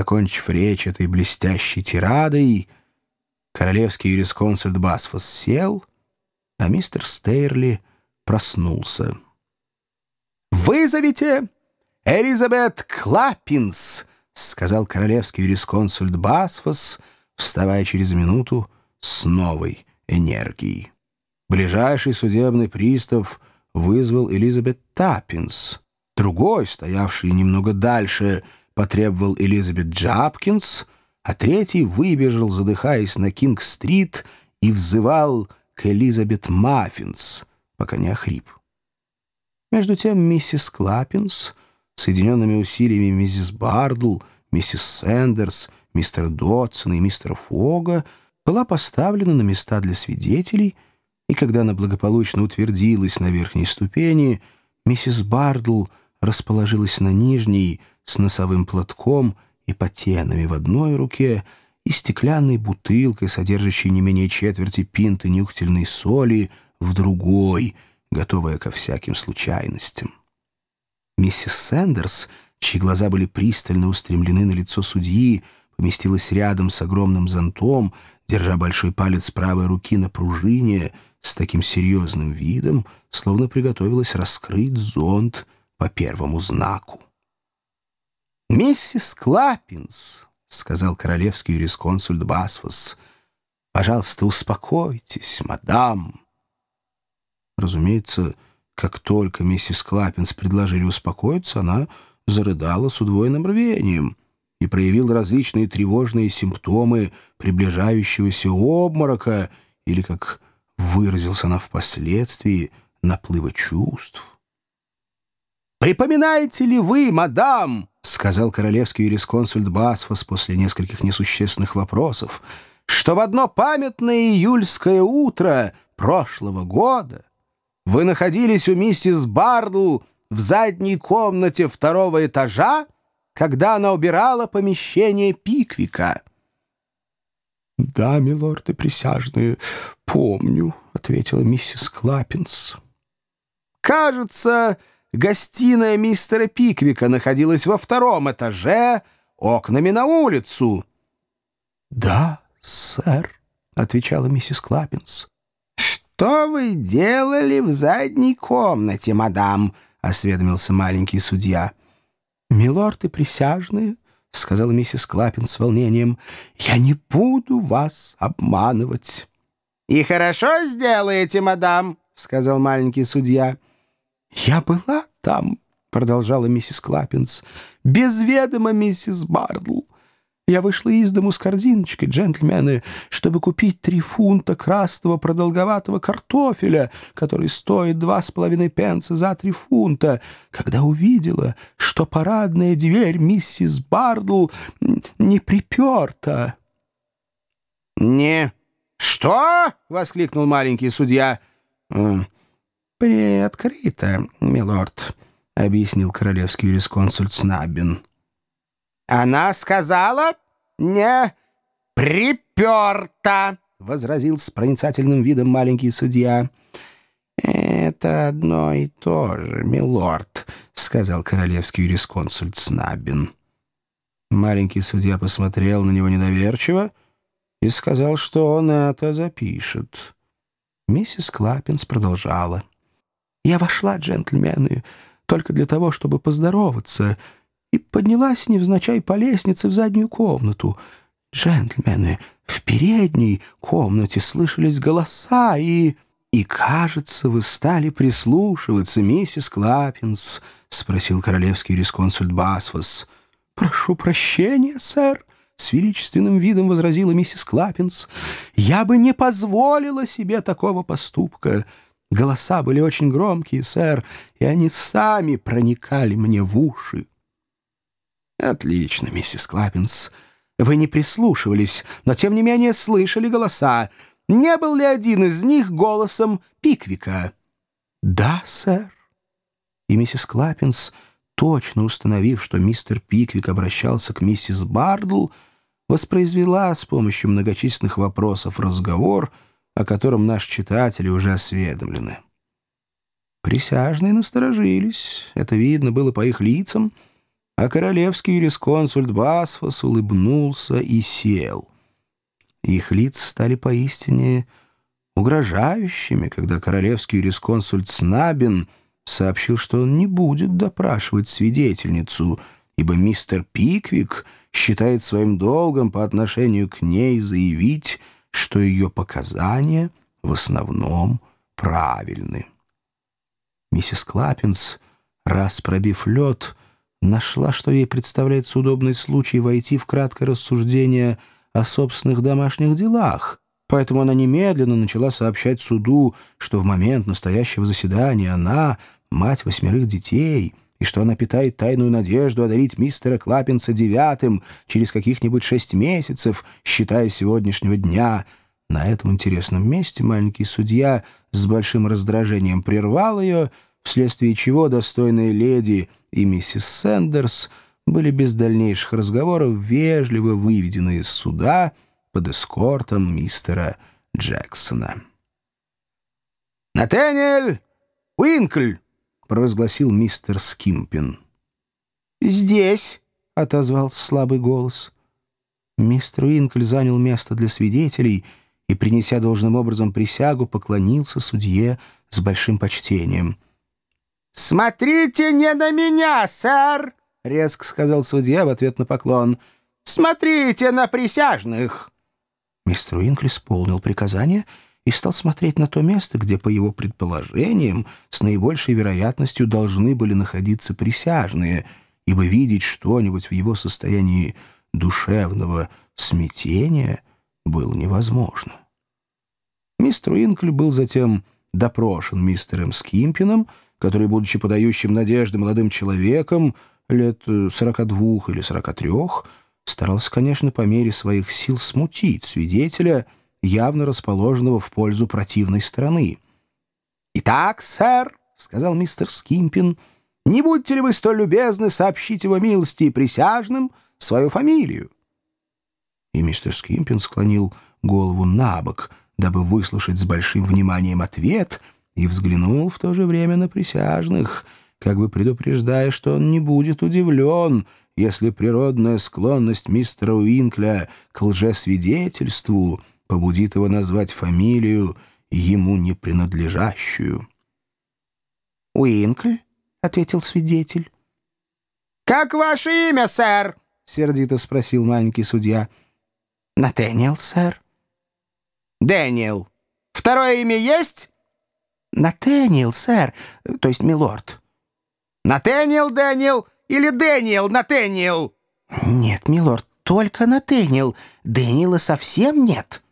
Закончив речь этой блестящей тирадой, королевский юрисконсульт Басфос сел, а мистер Стейрли проснулся. «Вызовите Элизабет Клаппинс!» — сказал королевский юрисконсульт Басфос, вставая через минуту с новой энергией. Ближайший судебный пристав вызвал Элизабет Таппинс. Другой, стоявший немного дальше, потребовал Элизабет Джапкинс, а третий выбежал, задыхаясь на Кинг-стрит, и взывал к Элизабет Маффинс, пока не охрип. Между тем миссис Клаппинс, соединенными усилиями миссис Бардл, миссис Сэндерс, мистера Дотсона и мистера Фога, была поставлена на места для свидетелей, и когда она благополучно утвердилась на верхней ступени, миссис Бардл расположилась на нижней с носовым платком и патенами в одной руке и стеклянной бутылкой, содержащей не менее четверти пинты нюхательной соли, в другой, готовая ко всяким случайностям. Миссис Сэндерс, чьи глаза были пристально устремлены на лицо судьи, поместилась рядом с огромным зонтом, держа большой палец правой руки на пружине, с таким серьезным видом, словно приготовилась раскрыть зонт по первому знаку. «Миссис Клаппинс», — сказал королевский юрисконсульт Басфос, — «пожалуйста, успокойтесь, мадам». Разумеется, как только миссис Клаппинс предложили успокоиться, она зарыдала с удвоенным рвением и проявила различные тревожные симптомы приближающегося обморока или, как выразился она впоследствии, наплыва чувств. «Припоминаете ли вы, мадам, — сказал королевский юрисконсульт Басфос после нескольких несущественных вопросов, — что в одно памятное июльское утро прошлого года вы находились у миссис Бардл в задней комнате второго этажа, когда она убирала помещение Пиквика?» «Да, милорды присяжные, помню», — ответила миссис Клаппинс. «Кажется, гостиная мистера Пиквика находилась во втором этаже, окнами на улицу». «Да, сэр», — отвечала миссис Клаппинс. «Что вы делали в задней комнате, мадам?» — осведомился маленький судья. «Милорды присяжные», — сказала миссис Клаппин с волнением, — «я не буду вас обманывать». «И хорошо сделаете, мадам», — сказал маленький судья. «Я была там», — продолжала миссис Клаппинс, — «без ведома миссис Бардл. Я вышла из дому с корзиночкой, джентльмены, чтобы купить три фунта красного продолговатого картофеля, который стоит два с половиной пенса за три фунта, когда увидела, что парадная дверь миссис Бардл не приперта. «Не что?» — воскликнул маленький судья. «Приоткрыто, милорд», — объяснил королевский юрисконсульт Снаббин. «Она сказала, не приперта», — возразил с проницательным видом маленький судья. «Это одно и то же, милорд», — сказал королевский юрисконсульт Снаббин. Маленький судья посмотрел на него недоверчиво и сказал, что он это запишет. Миссис Клаппинс продолжала. «Я вошла, джентльмены, только для того, чтобы поздороваться» и поднялась невзначай по лестнице в заднюю комнату. Джентльмены, в передней комнате слышались голоса, и... «И, кажется, вы стали прислушиваться, миссис Клаппинс?» — спросил королевский юрисконсульт Басфос. «Прошу прощения, сэр», — с величественным видом возразила миссис Клаппинс. «Я бы не позволила себе такого поступка. Голоса были очень громкие, сэр, и они сами проникали мне в уши». «Отлично, миссис Клаппинс. Вы не прислушивались, но тем не менее слышали голоса. Не был ли один из них голосом Пиквика?» «Да, сэр». И миссис Клаппинс, точно установив, что мистер Пиквик обращался к миссис Бардл, воспроизвела с помощью многочисленных вопросов разговор, о котором наши читатели уже осведомлены. Присяжные насторожились, это видно было по их лицам — а королевский юрисконсульт Басфос улыбнулся и сел. Их лица стали поистине угрожающими, когда королевский юрисконсульт Снабин сообщил, что он не будет допрашивать свидетельницу, ибо мистер Пиквик считает своим долгом по отношению к ней заявить, что ее показания в основном правильны. Миссис Клаппинс, раз пробив лед, нашла, что ей представляется удобный случай войти в краткое рассуждение о собственных домашних делах, поэтому она немедленно начала сообщать суду, что в момент настоящего заседания она — мать восьмерых детей — и что она питает тайную надежду одарить мистера Клаппинса девятым через каких-нибудь шесть месяцев, считая сегодняшнего дня. На этом интересном месте маленький судья с большим раздражением прервал ее, вследствие чего достойные леди и миссис Сэндерс были без дальнейших разговоров вежливо выведены из суда под эскортом мистера Джексона. «Натаниэль Уинкль!» Провозгласил мистер Скимпин. «Здесь», — отозвался слабый голос. Мистер Уинкль занял место для свидетелей и, принеся должным образом присягу, поклонился судье с большим почтением. «Смотрите не на меня, сэр!» — резко сказал судья в ответ на поклон. «Смотрите на присяжных!» Мистер Уинкль исполнил приказание — и стал смотреть на то место, где, по его предположениям, с наибольшей вероятностью должны были находиться присяжные, ибо видеть что-нибудь в его состоянии душевного смятения было невозможно. Мистер Уинкль был затем допрошен мистером Скимпином, который, будучи подающим надежды молодым человеком, лет 42 или 43, старался, конечно, по мере своих сил смутить свидетеля — явно расположенного в пользу противной стороны. «Итак, сэр», — сказал мистер Скимпин, — «не будьте ли вы столь любезны сообщить его милости и присяжным свою фамилию?» И мистер Скимпин склонил голову на бок, дабы выслушать с большим вниманием ответ, и взглянул в то же время на присяжных, как бы предупреждая, что он не будет удивлен, если природная склонность мистера Уинкля к лжесвидетельству — побудит его назвать фамилию, ему не принадлежащую. «Уинкль?» — ответил свидетель. «Как ваше имя, сэр?» — сердито спросил маленький судья. «Натэниел, сэр». «Дэниел. Второе имя есть?» «Натэниел, сэр, то есть милорд». «Натэниел Дэниел или Дэниел Натэниел?» «Нет, милорд, только Натэниел. Дэниела совсем нет».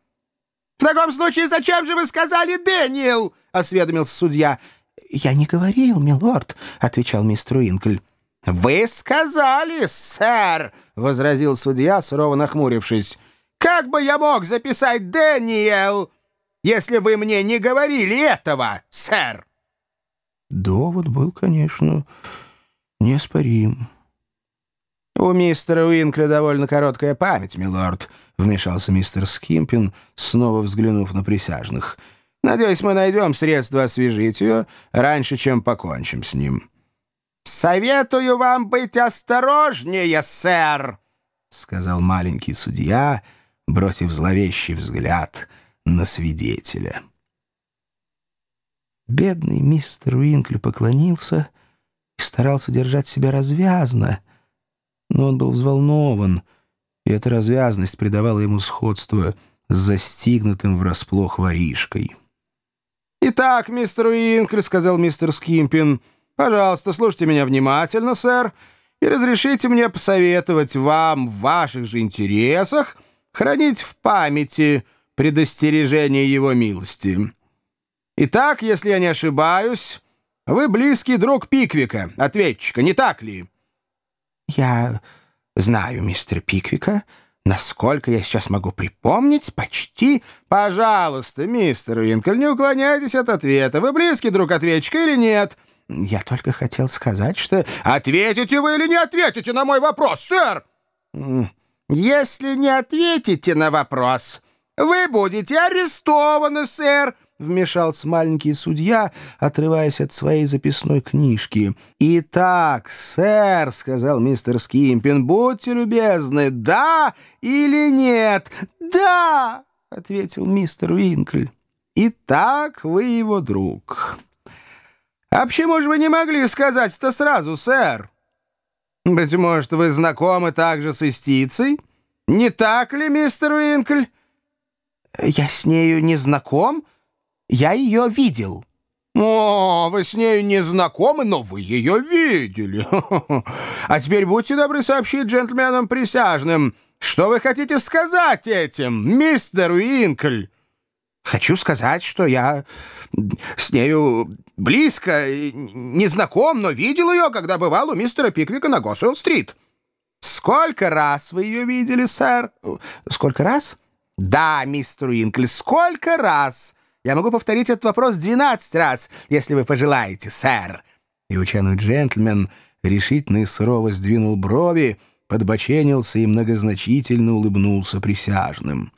«В таком случае зачем же вы сказали Дэниел?» — осведомился судья. «Я не говорил, милорд», — отвечал мистер Уинкль. «Вы сказали, сэр!» — возразил судья, сурово нахмурившись. «Как бы я мог записать Дэниел, если вы мне не говорили этого, сэр?» Довод был, конечно, неоспорим. «У мистера Уинкля довольно короткая память, милорд», — вмешался мистер Скимпин, снова взглянув на присяжных. «Надеюсь, мы найдем средства освежить ее раньше, чем покончим с ним». «Советую вам быть осторожнее, сэр», — сказал маленький судья, бросив зловещий взгляд на свидетеля. Бедный мистер Уинкли поклонился и старался держать себя развязно, но он был взволнован, и эта развязность придавала ему сходство с застигнутым врасплох воришкой. «Итак, мистер Уинкль», — сказал мистер Скимпин, — «пожалуйста, слушайте меня внимательно, сэр, и разрешите мне посоветовать вам в ваших же интересах хранить в памяти предостережение его милости. Итак, если я не ошибаюсь, вы близкий друг Пиквика, ответчика, не так ли?» «Я знаю мистера Пиквика. Насколько я сейчас могу припомнить, почти...» «Пожалуйста, мистер Уинкель, не уклоняйтесь от ответа. Вы близкий друг ответчика или нет?» «Я только хотел сказать, что...» «Ответите вы или не ответите на мой вопрос, сэр?» «Если не ответите на вопрос, вы будете арестованы, сэр, — вмешался маленький судья, отрываясь от своей записной книжки. «Итак, сэр», — сказал мистер Скимпин, — «будьте любезны, да или нет?» «Да», — ответил мистер Уинкль. «Итак, вы его друг». «А почему же вы не могли сказать это сразу, сэр?» «Быть может, вы знакомы также с истицей? Не так ли, мистер Уинкль?» «Я с нею не знаком. Я ее видел». «О, вы с нею не знакомы, но вы ее видели. А теперь будьте добры сообщить джентльменам присяжным, что вы хотите сказать этим, мистер Уинкль?» «Хочу сказать, что я с нею близко, не знаком, но видел ее, когда бывал у мистера Пиквика на Госуэлл-стрит». «Сколько раз вы ее видели, сэр?» «Сколько раз?» «Да, мистер Уинкль, сколько раз?» «Я могу повторить этот вопрос двенадцать раз, если вы пожелаете, сэр». И ученый джентльмен решительно и сурово сдвинул брови, подбоченился и многозначительно улыбнулся присяжным.